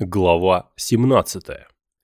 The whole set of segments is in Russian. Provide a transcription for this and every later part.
Глава 17.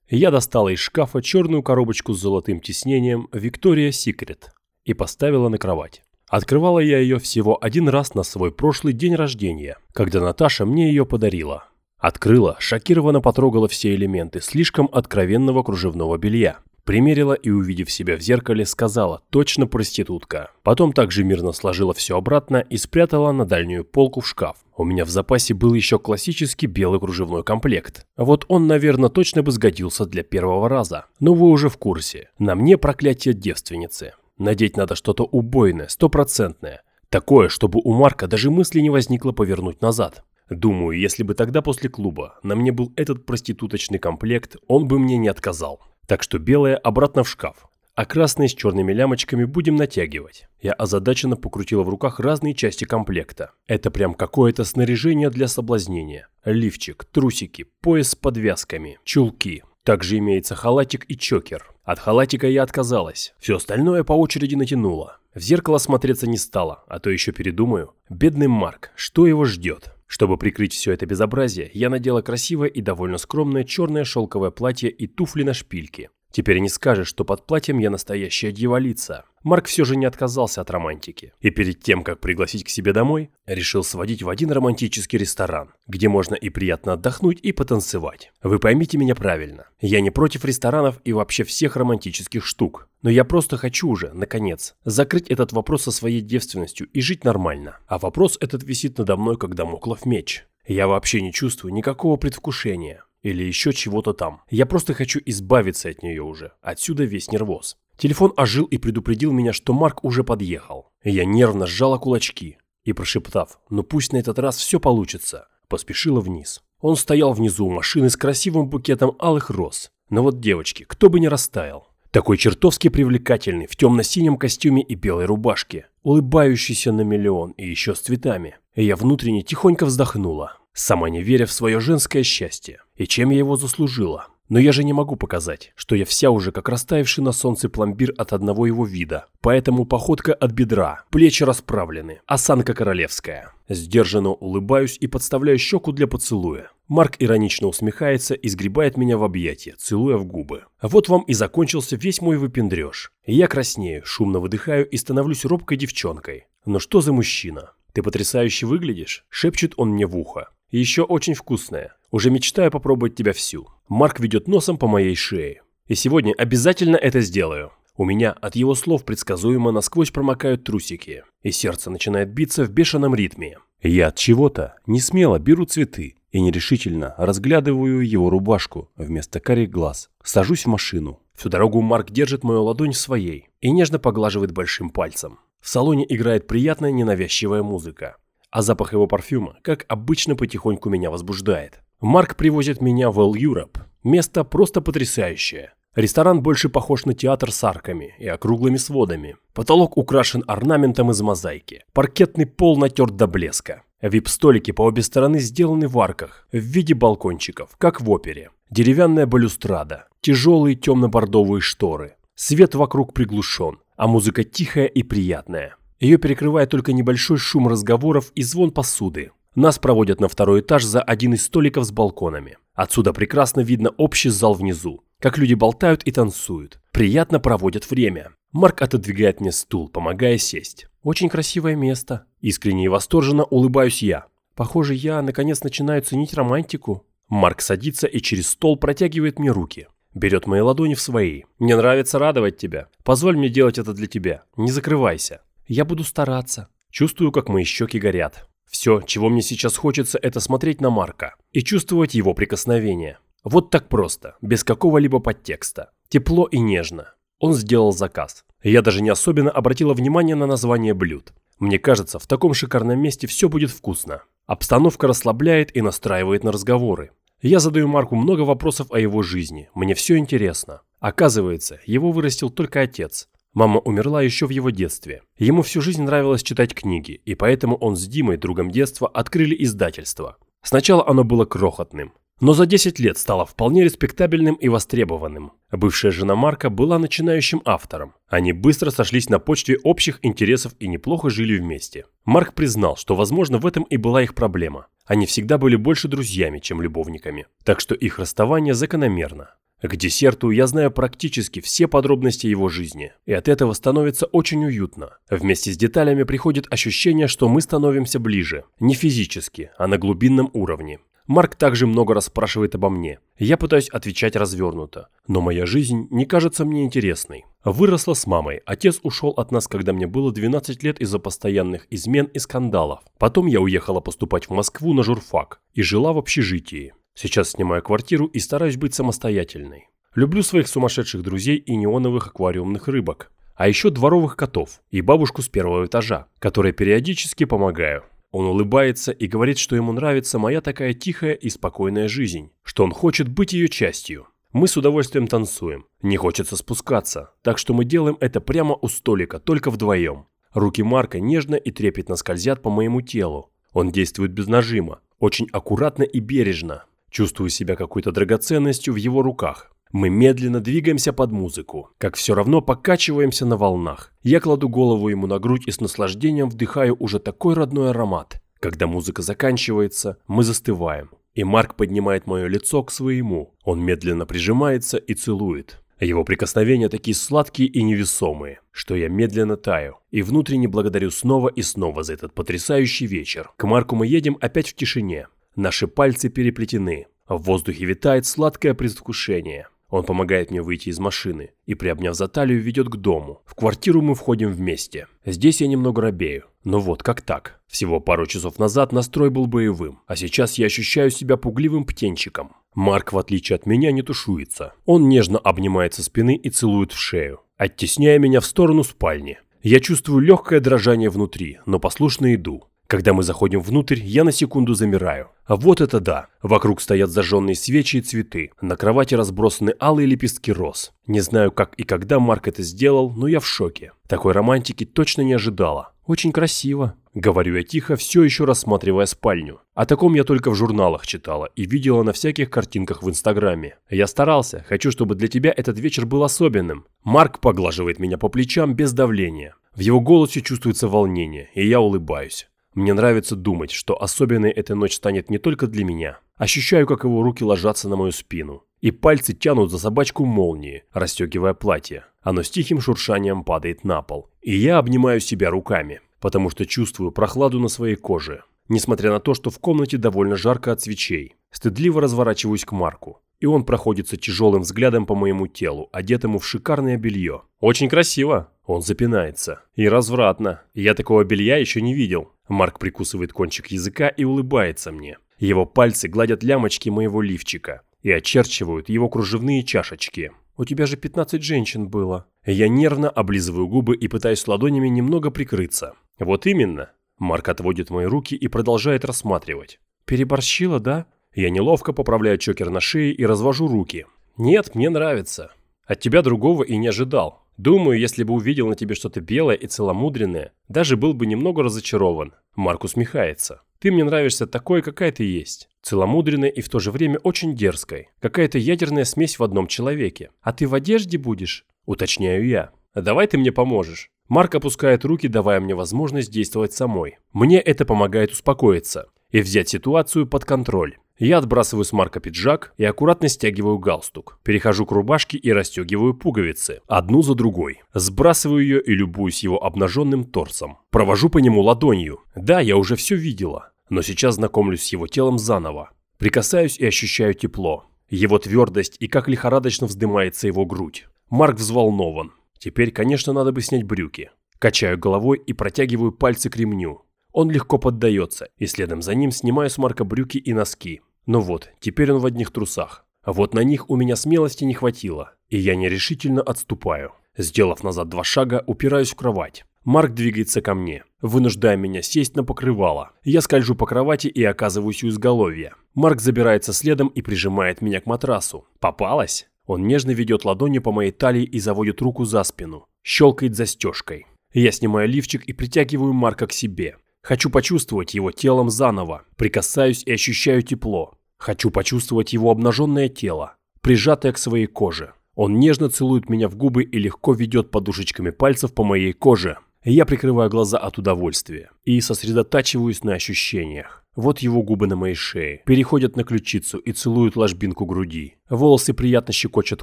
Я достала из шкафа черную коробочку с золотым тиснением Victoria's Secret и поставила на кровать. Открывала я ее всего один раз на свой прошлый день рождения, когда Наташа мне ее подарила. Открыла, шокированно потрогала все элементы слишком откровенного кружевного белья. Примерила и, увидев себя в зеркале, сказала «точно проститутка». Потом также мирно сложила все обратно и спрятала на дальнюю полку в шкаф. У меня в запасе был еще классический белый кружевной комплект. Вот он, наверное, точно бы сгодился для первого раза. Но вы уже в курсе. На мне проклятие девственницы. Надеть надо что-то убойное, стопроцентное. Такое, чтобы у Марка даже мысли не возникло повернуть назад. Думаю, если бы тогда после клуба на мне был этот проституточный комплект, он бы мне не отказал. Так что белое обратно в шкаф, а красные с черными лямочками будем натягивать. Я озадаченно покрутила в руках разные части комплекта. Это прям какое-то снаряжение для соблазнения. Лифчик, трусики, пояс с подвязками, чулки. Также имеется халатик и чокер. От халатика я отказалась. Все остальное по очереди натянула. В зеркало смотреться не стала, а то еще передумаю. Бедный Марк, что его ждет? Чтобы прикрыть все это безобразие, я надела красивое и довольно скромное черное шелковое платье и туфли на шпильке. Теперь не скажешь, что под платьем я настоящая дьяволица. Марк все же не отказался от романтики. И перед тем, как пригласить к себе домой, решил сводить в один романтический ресторан, где можно и приятно отдохнуть, и потанцевать. Вы поймите меня правильно. Я не против ресторанов и вообще всех романтических штук. Но я просто хочу уже, наконец, закрыть этот вопрос со своей девственностью и жить нормально. А вопрос этот висит надо мной, как домоклов меч. Я вообще не чувствую никакого предвкушения. Или еще чего-то там. Я просто хочу избавиться от нее уже. Отсюда весь нервоз. Телефон ожил и предупредил меня, что Марк уже подъехал. Я нервно сжала кулачки и, прошептав «ну пусть на этот раз все получится», поспешила вниз. Он стоял внизу у машины с красивым букетом алых роз. Но вот девочки, кто бы не растаял. Такой чертовски привлекательный, в темно-синем костюме и белой рубашке, улыбающийся на миллион и еще с цветами. Я внутренне тихонько вздохнула сама не веря в свое женское счастье. И чем я его заслужила? Но я же не могу показать, что я вся уже как растаявший на солнце пломбир от одного его вида. Поэтому походка от бедра, плечи расправлены, осанка королевская. Сдержанно улыбаюсь и подставляю щеку для поцелуя. Марк иронично усмехается и сгребает меня в объятия, целуя в губы. Вот вам и закончился весь мой выпендреж. Я краснею, шумно выдыхаю и становлюсь робкой девчонкой. Но что за мужчина? «Ты потрясающе выглядишь», – шепчет он мне в ухо. И еще очень вкусная. Уже мечтаю попробовать тебя всю. Марк ведет носом по моей шее. И сегодня обязательно это сделаю. У меня от его слов предсказуемо насквозь промокают трусики, и сердце начинает биться в бешеном ритме. Я от чего-то не смело беру цветы и нерешительно разглядываю его рубашку вместо карих глаз. Сажусь в машину. Всю дорогу Марк держит мою ладонь своей и нежно поглаживает большим пальцем. В салоне играет приятная ненавязчивая музыка а запах его парфюма, как обычно, потихоньку меня возбуждает. Марк привозит меня в All Europe. Место просто потрясающее. Ресторан больше похож на театр с арками и округлыми сводами. Потолок украшен орнаментом из мозаики. Паркетный пол натерт до блеска. Вип-столики по обе стороны сделаны в арках, в виде балкончиков, как в опере. Деревянная балюстрада, тяжелые темно-бордовые шторы. Свет вокруг приглушен, а музыка тихая и приятная. Ее перекрывает только небольшой шум разговоров и звон посуды. Нас проводят на второй этаж за один из столиков с балконами. Отсюда прекрасно видно общий зал внизу, как люди болтают и танцуют. Приятно проводят время. Марк отодвигает мне стул, помогая сесть. Очень красивое место. Искренне и восторженно улыбаюсь я. Похоже, я наконец начинаю ценить романтику. Марк садится и через стол протягивает мне руки. Берет мои ладони в свои. Мне нравится радовать тебя. Позволь мне делать это для тебя. Не закрывайся. Я буду стараться. Чувствую, как мои щеки горят. Все, чего мне сейчас хочется, это смотреть на Марка и чувствовать его прикосновение. Вот так просто, без какого-либо подтекста. Тепло и нежно. Он сделал заказ. Я даже не особенно обратила внимание на название блюд. Мне кажется, в таком шикарном месте все будет вкусно. Обстановка расслабляет и настраивает на разговоры. Я задаю Марку много вопросов о его жизни. Мне все интересно. Оказывается, его вырастил только отец. Мама умерла еще в его детстве. Ему всю жизнь нравилось читать книги, и поэтому он с Димой, другом детства, открыли издательство. Сначала оно было крохотным. но за 10 лет стала вполне респектабельным и востребованным. Бывшая жена Марка была начинающим автором. Они быстро сошлись на почве общих интересов и неплохо жили вместе. Марк признал, что, возможно, в этом и была их проблема. Они всегда были больше друзьями, чем любовниками. Так что их расставание закономерно. К десерту я знаю практически все подробности его жизни, и от этого становится очень уютно. Вместе с деталями приходит ощущение, что мы становимся ближе, не физически, а на глубинном уровне. Марк также много раз спрашивает обо мне. Я пытаюсь отвечать развернуто, но моя жизнь не кажется мне интересной. Выросла с мамой, отец ушел от нас, когда мне было 12 лет из-за постоянных измен и скандалов. Потом я уехала поступать в Москву на журфак и жила в общежитии. Сейчас снимаю квартиру и стараюсь быть самостоятельной. Люблю своих сумасшедших друзей и неоновых аквариумных рыбок. А еще дворовых котов и бабушку с первого этажа, которой периодически помогаю. Он улыбается и говорит, что ему нравится моя такая тихая и спокойная жизнь, что он хочет быть ее частью. Мы с удовольствием танцуем. Не хочется спускаться, так что мы делаем это прямо у столика, только вдвоем. Руки Марка нежно и трепетно скользят по моему телу. Он действует без нажима, очень аккуратно и бережно. Чувствую себя какой-то драгоценностью в его руках. Мы медленно двигаемся под музыку, как все равно покачиваемся на волнах. Я кладу голову ему на грудь и с наслаждением вдыхаю уже такой родной аромат. Когда музыка заканчивается, мы застываем. И Марк поднимает мое лицо к своему. Он медленно прижимается и целует. Его прикосновения такие сладкие и невесомые, что я медленно таю и внутренне благодарю снова и снова за этот потрясающий вечер. К Марку мы едем опять в тишине. Наши пальцы переплетены. В воздухе витает сладкое предвкушение. Он помогает мне выйти из машины и, приобняв за талию, ведет к дому. В квартиру мы входим вместе. Здесь я немного робею. Но вот как так? Всего пару часов назад настрой был боевым, а сейчас я ощущаю себя пугливым птенчиком. Марк, в отличие от меня, не тушуется. Он нежно обнимает со спины и целует в шею, оттесняя меня в сторону спальни. Я чувствую легкое дрожание внутри, но послушно иду. Когда мы заходим внутрь, я на секунду замираю. А вот это да. Вокруг стоят зажженные свечи и цветы. На кровати разбросаны алые лепестки роз. Не знаю, как и когда Марк это сделал, но я в шоке. Такой романтики точно не ожидала. Очень красиво. Говорю я тихо, все еще рассматривая спальню. О таком я только в журналах читала и видела на всяких картинках в Инстаграме. Я старался, хочу, чтобы для тебя этот вечер был особенным. Марк поглаживает меня по плечам без давления. В его голосе чувствуется волнение, и я улыбаюсь. Мне нравится думать, что особенной эта ночь станет не только для меня. Ощущаю, как его руки ложатся на мою спину. И пальцы тянут за собачку молнии, расстегивая платье. Оно с тихим шуршанием падает на пол. И я обнимаю себя руками, потому что чувствую прохладу на своей коже. Несмотря на то, что в комнате довольно жарко от свечей. Стыдливо разворачиваюсь к Марку. И он проходится тяжелым взглядом по моему телу, одетому в шикарное белье. Очень красиво. Он запинается. И развратно. Я такого белья еще не видел. Марк прикусывает кончик языка и улыбается мне. Его пальцы гладят лямочки моего лифчика и очерчивают его кружевные чашечки. «У тебя же 15 женщин было». Я нервно облизываю губы и пытаюсь ладонями немного прикрыться. «Вот именно». Марк отводит мои руки и продолжает рассматривать. «Переборщила, да?» Я неловко поправляю чокер на шее и развожу руки. «Нет, мне нравится. От тебя другого и не ожидал. Думаю, если бы увидел на тебе что-то белое и целомудренное, даже был бы немного разочарован. Марк усмехается. Ты мне нравишься такой, какая ты есть. Целомудренной и в то же время очень дерзкой. Какая-то ядерная смесь в одном человеке. А ты в одежде будешь? Уточняю я. Давай ты мне поможешь. Марк опускает руки, давая мне возможность действовать самой. Мне это помогает успокоиться и взять ситуацию под контроль. Я отбрасываю с Марка пиджак и аккуратно стягиваю галстук. Перехожу к рубашке и расстегиваю пуговицы, одну за другой. Сбрасываю ее и любуюсь его обнаженным торсом. Провожу по нему ладонью. Да, я уже все видела, но сейчас знакомлюсь с его телом заново. Прикасаюсь и ощущаю тепло. Его твердость и как лихорадочно вздымается его грудь. Марк взволнован. Теперь, конечно, надо бы снять брюки. Качаю головой и протягиваю пальцы к ремню. Он легко поддается, и следом за ним снимаю с Марка брюки и носки. Ну вот, теперь он в одних трусах. А вот на них у меня смелости не хватило, и я нерешительно отступаю. Сделав назад два шага, упираюсь в кровать. Марк двигается ко мне, вынуждая меня сесть на покрывало. Я скольжу по кровати и оказываюсь у изголовья. Марк забирается следом и прижимает меня к матрасу. Попалась? Он нежно ведет ладонью по моей талии и заводит руку за спину. Щелкает застежкой. Я снимаю лифчик и притягиваю Марка к себе. Хочу почувствовать его телом заново. Прикасаюсь и ощущаю тепло. Хочу почувствовать его обнаженное тело, прижатое к своей коже. Он нежно целует меня в губы и легко ведет подушечками пальцев по моей коже. Я прикрываю глаза от удовольствия и сосредотачиваюсь на ощущениях. Вот его губы на моей шее, переходят на ключицу и целуют ложбинку груди. Волосы приятно щекочут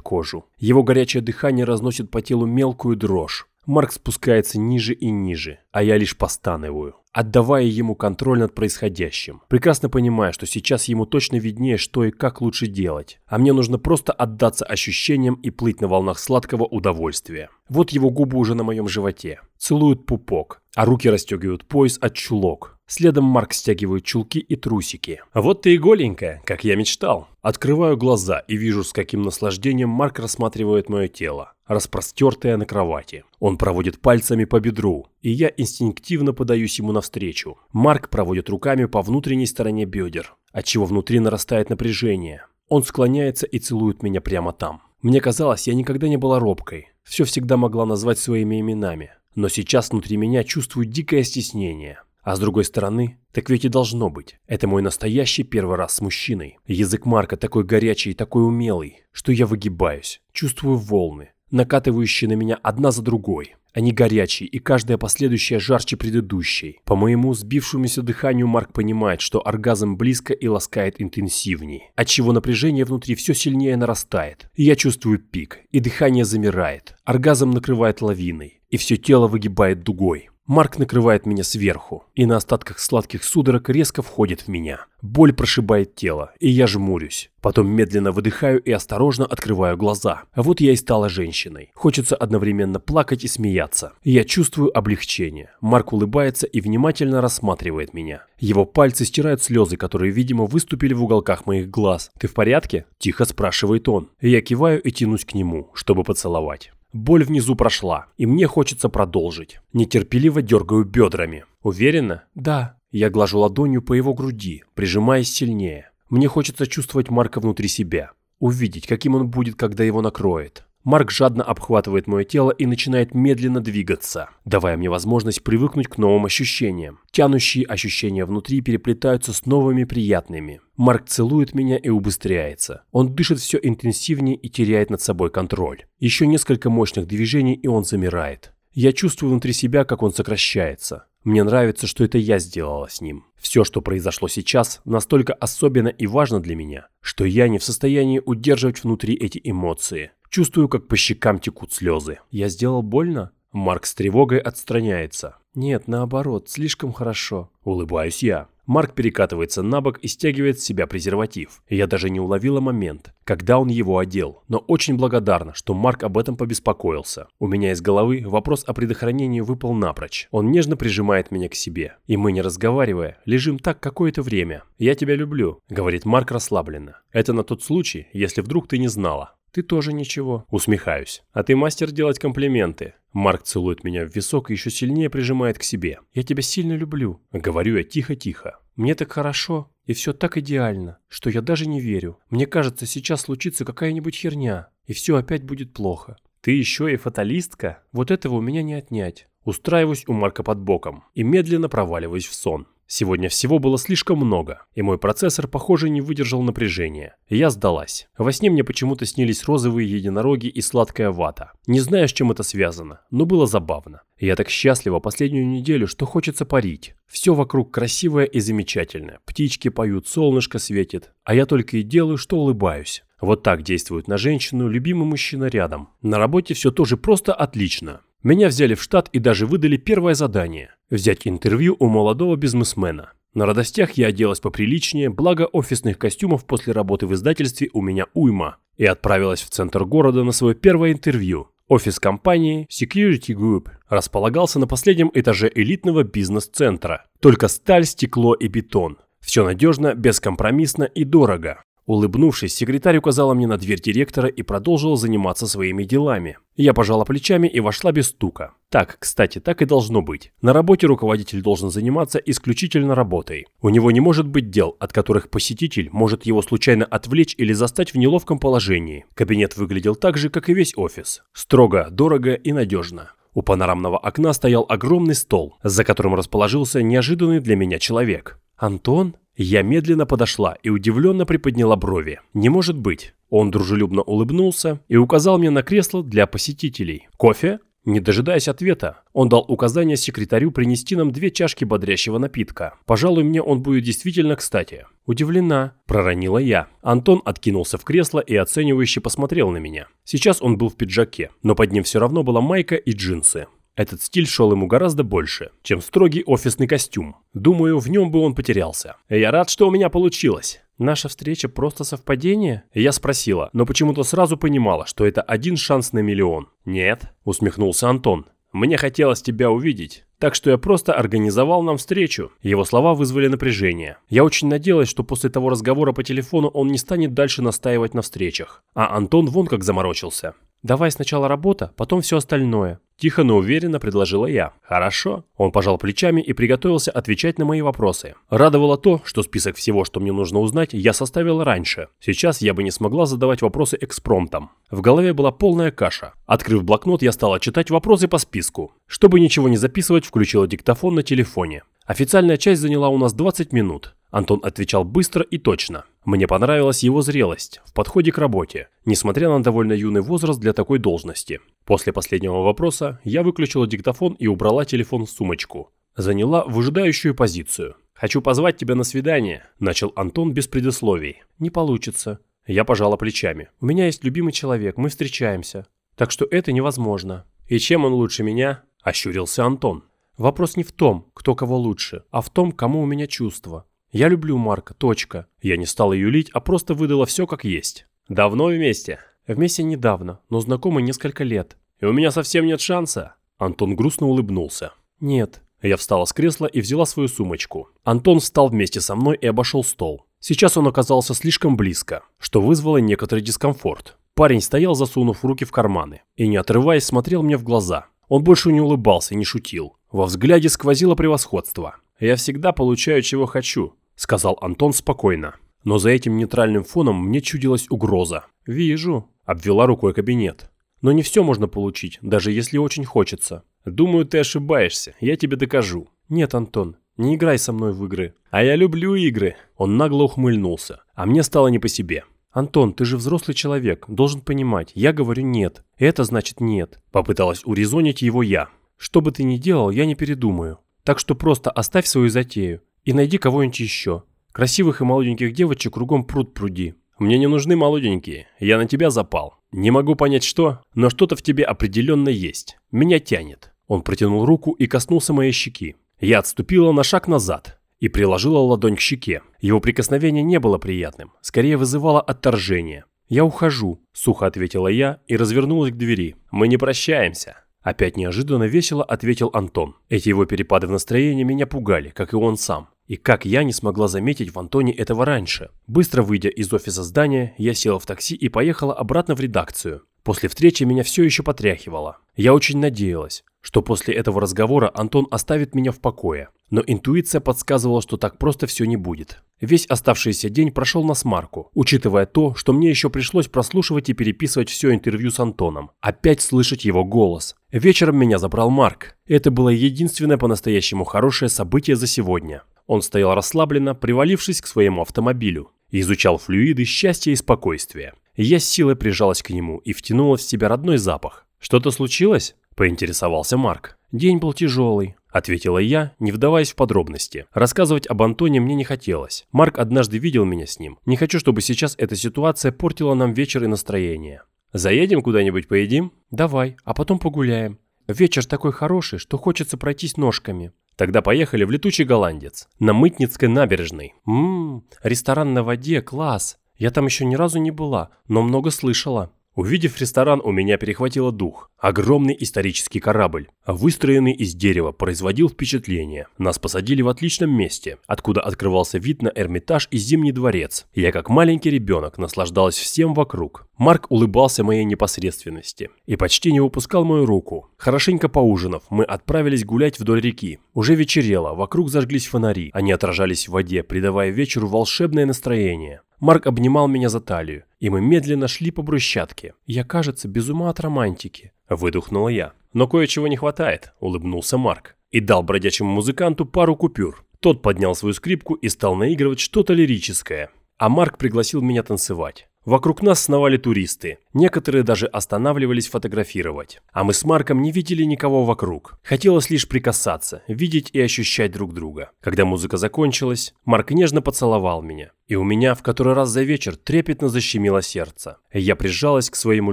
кожу. Его горячее дыхание разносит по телу мелкую дрожь. Марк спускается ниже и ниже, а я лишь постанываю, отдавая ему контроль над происходящим, прекрасно понимая, что сейчас ему точно виднее, что и как лучше делать, а мне нужно просто отдаться ощущениям и плыть на волнах сладкого удовольствия. Вот его губы уже на моем животе, целуют пупок, а руки расстегивают пояс от чулок. Следом Марк стягивает чулки и трусики. Вот ты и голенькая, как я мечтал. Открываю глаза и вижу, с каким наслаждением Марк рассматривает мое тело, распростертое на кровати. Он проводит пальцами по бедру, и я инстинктивно подаюсь ему навстречу. Марк проводит руками по внутренней стороне бедер, отчего внутри нарастает напряжение. Он склоняется и целует меня прямо там. Мне казалось, я никогда не была робкой. Все всегда могла назвать своими именами. Но сейчас внутри меня чувствую дикое стеснение. А с другой стороны, так ведь и должно быть. Это мой настоящий первый раз с мужчиной. Язык Марка такой горячий и такой умелый, что я выгибаюсь, чувствую волны, накатывающие на меня одна за другой. Они горячие, и каждая последующая жарче предыдущей. По моему сбившемуся дыханию Марк понимает, что оргазм близко и ласкает интенсивней, отчего напряжение внутри все сильнее нарастает. Я чувствую пик, и дыхание замирает. Оргазм накрывает лавиной, и все тело выгибает дугой. Марк накрывает меня сверху, и на остатках сладких судорог резко входит в меня. Боль прошибает тело, и я жмурюсь. Потом медленно выдыхаю и осторожно открываю глаза. Вот я и стала женщиной. Хочется одновременно плакать и смеяться. Я чувствую облегчение. Марк улыбается и внимательно рассматривает меня. Его пальцы стирают слезы, которые, видимо, выступили в уголках моих глаз. «Ты в порядке?» – тихо спрашивает он. Я киваю и тянусь к нему, чтобы поцеловать. Боль внизу прошла, и мне хочется продолжить. Нетерпеливо дергаю бедрами. Уверена? Да. Я глажу ладонью по его груди, прижимаясь сильнее. Мне хочется чувствовать Марка внутри себя. Увидеть, каким он будет, когда его накроет. Марк жадно обхватывает мое тело и начинает медленно двигаться, давая мне возможность привыкнуть к новым ощущениям. Тянущие ощущения внутри переплетаются с новыми приятными. Марк целует меня и убыстряется. Он дышит все интенсивнее и теряет над собой контроль. Еще несколько мощных движений, и он замирает. Я чувствую внутри себя, как он сокращается. Мне нравится, что это я сделала с ним. Все, что произошло сейчас, настолько особенно и важно для меня, что я не в состоянии удерживать внутри эти эмоции. Чувствую, как по щекам текут слезы. Я сделал больно? Марк с тревогой отстраняется. Нет, наоборот, слишком хорошо. Улыбаюсь я. Марк перекатывается на бок и стягивает с себя презерватив. Я даже не уловила момент, когда он его одел, но очень благодарна, что Марк об этом побеспокоился. У меня из головы вопрос о предохранении выпал напрочь. Он нежно прижимает меня к себе, и мы, не разговаривая, лежим так какое-то время. «Я тебя люблю», — говорит Марк расслабленно. «Это на тот случай, если вдруг ты не знала». «Ты тоже ничего». Усмехаюсь. «А ты мастер делать комплименты». Марк целует меня в висок и еще сильнее прижимает к себе. «Я тебя сильно люблю», — говорю я тихо-тихо. «Мне так хорошо, и все так идеально, что я даже не верю. Мне кажется, сейчас случится какая-нибудь херня, и все опять будет плохо». «Ты еще и фаталистка? Вот этого у меня не отнять». Устраиваюсь у Марка под боком и медленно проваливаюсь в сон. Сегодня всего было слишком много, и мой процессор, похоже, не выдержал напряжения. Я сдалась. Во сне мне почему-то снились розовые единороги и сладкая вата. Не знаю, с чем это связано, но было забавно. Я так счастлива последнюю неделю, что хочется парить. Все вокруг красивое и замечательное. Птички поют, солнышко светит. А я только и делаю, что улыбаюсь. Вот так действует на женщину любимый мужчина рядом. На работе все тоже просто отлично. Меня взяли в штат и даже выдали первое задание – взять интервью у молодого бизнесмена. На радостях я оделась поприличнее, благо офисных костюмов после работы в издательстве у меня уйма, и отправилась в центр города на свое первое интервью. Офис компании Security Group располагался на последнем этаже элитного бизнес-центра. Только сталь, стекло и бетон. Все надежно, бескомпромиссно и дорого. Улыбнувшись, секретарь указала мне на дверь директора и продолжила заниматься своими делами. Я пожала плечами и вошла без стука. Так, кстати, так и должно быть. На работе руководитель должен заниматься исключительно работой. У него не может быть дел, от которых посетитель может его случайно отвлечь или застать в неловком положении. Кабинет выглядел так же, как и весь офис. Строго, дорого и надежно. У панорамного окна стоял огромный стол, за которым расположился неожиданный для меня человек. «Антон?» Я медленно подошла и удивленно приподняла брови. «Не может быть». Он дружелюбно улыбнулся и указал мне на кресло для посетителей. «Кофе?» Не дожидаясь ответа, он дал указание секретарю принести нам две чашки бодрящего напитка. Пожалуй, мне он будет действительно кстати. Удивлена, проронила я. Антон откинулся в кресло и оценивающе посмотрел на меня. Сейчас он был в пиджаке, но под ним все равно была майка и джинсы. Этот стиль шел ему гораздо больше, чем строгий офисный костюм. Думаю, в нем бы он потерялся. Я рад, что у меня получилось. Наша встреча просто совпадение? Я спросила, но почему-то сразу понимала, что это один шанс на миллион. Нет, усмехнулся Антон. Мне хотелось тебя увидеть. Так что я просто организовал нам встречу. Его слова вызвали напряжение. Я очень надеялась, что после того разговора по телефону он не станет дальше настаивать на встречах. А Антон вон как заморочился. Давай сначала работа, потом все остальное. Тихо, но уверенно предложила я. Хорошо. Он пожал плечами и приготовился отвечать на мои вопросы. Радовало то, что список всего, что мне нужно узнать, я составил раньше. Сейчас я бы не смогла задавать вопросы экспромтом. В голове была полная каша. Открыв блокнот, я стала читать вопросы по списку. Чтобы ничего не записывать, включила диктофон на телефоне. Официальная часть заняла у нас 20 минут. Антон отвечал быстро и точно. Мне понравилась его зрелость в подходе к работе, несмотря на довольно юный возраст для такой должности. После последнего вопроса я выключила диктофон и убрала телефон в сумочку. Заняла выжидающую позицию. «Хочу позвать тебя на свидание», – начал Антон без предисловий. «Не получится». Я пожала плечами. «У меня есть любимый человек, мы встречаемся. Так что это невозможно». «И чем он лучше меня?» – ощурился Антон. «Вопрос не в том, кто кого лучше, а в том, кому у меня чувства. Я люблю Марка, точка. Я не стала юлить, а просто выдала все как есть. Давно вместе? Вместе недавно, но знакомы несколько лет. И у меня совсем нет шанса. Антон грустно улыбнулся. Нет. Я встала с кресла и взяла свою сумочку. Антон встал вместе со мной и обошел стол. Сейчас он оказался слишком близко, что вызвало некоторый дискомфорт. Парень стоял, засунув руки в карманы, и не отрываясь смотрел мне в глаза. Он больше не улыбался и не шутил. Во взгляде сквозило превосходство. «Я всегда получаю, чего хочу», – сказал Антон спокойно. Но за этим нейтральным фоном мне чудилась угроза. «Вижу», – обвела рукой кабинет. «Но не все можно получить, даже если очень хочется». «Думаю, ты ошибаешься, я тебе докажу». «Нет, Антон, не играй со мной в игры». «А я люблю игры». Он нагло ухмыльнулся, а мне стало не по себе. «Антон, ты же взрослый человек, должен понимать, я говорю нет. Это значит нет», – попыталась урезонить его я. «Что бы ты ни делал, я не передумаю. Так что просто оставь свою затею. И найди кого-нибудь еще. Красивых и молоденьких девочек кругом пруд пруди. Мне не нужны молоденькие. Я на тебя запал. Не могу понять что, но что-то в тебе определенно есть. Меня тянет. Он протянул руку и коснулся моей щеки. Я отступила на шаг назад и приложила ладонь к щеке. Его прикосновение не было приятным, скорее вызывало отторжение. «Я ухожу», – сухо ответила я и развернулась к двери. «Мы не прощаемся». Опять неожиданно весело ответил Антон. Эти его перепады в настроении меня пугали, как и он сам. И как я не смогла заметить в Антоне этого раньше. Быстро выйдя из офиса здания, я села в такси и поехала обратно в редакцию. После встречи меня все еще потряхивало. Я очень надеялась, что после этого разговора Антон оставит меня в покое. Но интуиция подсказывала, что так просто все не будет. Весь оставшийся день прошел на смарку, учитывая то, что мне еще пришлось прослушивать и переписывать все интервью с Антоном. Опять слышать его голос. Вечером меня забрал Марк. Это было единственное по-настоящему хорошее событие за сегодня. Он стоял расслабленно, привалившись к своему автомобилю, изучал флюиды счастья и спокойствия. Я с силой прижалась к нему и втянула в себя родной запах. «Что-то случилось?» – поинтересовался Марк. «День был тяжелый», – ответила я, не вдаваясь в подробности. Рассказывать об Антоне мне не хотелось. Марк однажды видел меня с ним. Не хочу, чтобы сейчас эта ситуация портила нам вечер и настроение. «Заедем куда-нибудь поедим?» «Давай, а потом погуляем. Вечер такой хороший, что хочется пройтись ножками». Тогда поехали в летучий голландец, на Мытницкой набережной. Ммм, ресторан на воде, класс. Я там еще ни разу не была, но много слышала. Увидев ресторан, у меня перехватило дух. Огромный исторический корабль, выстроенный из дерева, производил впечатление. Нас посадили в отличном месте, откуда открывался вид на Эрмитаж и Зимний дворец. Я как маленький ребенок наслаждалась всем вокруг. Марк улыбался моей непосредственности и почти не выпускал мою руку. Хорошенько поужинав, мы отправились гулять вдоль реки. Уже вечерело, вокруг зажглись фонари, они отражались в воде, придавая вечеру волшебное настроение. Марк обнимал меня за талию, и мы медленно шли по брусчатке. Я, кажется, без ума от романтики. Выдохнула я. но кое-чего не хватает», – улыбнулся Марк. И дал бродячему музыканту пару купюр. Тот поднял свою скрипку и стал наигрывать что-то лирическое. А Марк пригласил меня танцевать. Вокруг нас сновали туристы. Некоторые даже останавливались фотографировать. А мы с Марком не видели никого вокруг. Хотелось лишь прикасаться, видеть и ощущать друг друга. Когда музыка закончилась, Марк нежно поцеловал меня. И у меня в который раз за вечер трепетно защемило сердце. Я прижалась к своему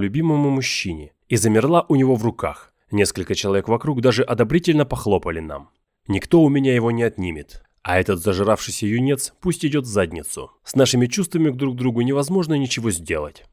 любимому мужчине и замерла у него в руках. Несколько человек вокруг даже одобрительно похлопали нам. Никто у меня его не отнимет. А этот зажиравшийся юнец пусть идет в задницу. С нашими чувствами к друг другу невозможно ничего сделать.